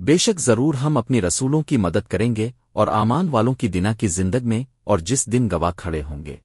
بے شک ضرور ہم اپنی رسولوں کی مدد کریں گے اور آمان والوں کی دنا کی زندگ میں اور جس دن گواہ کھڑے ہوں گے۔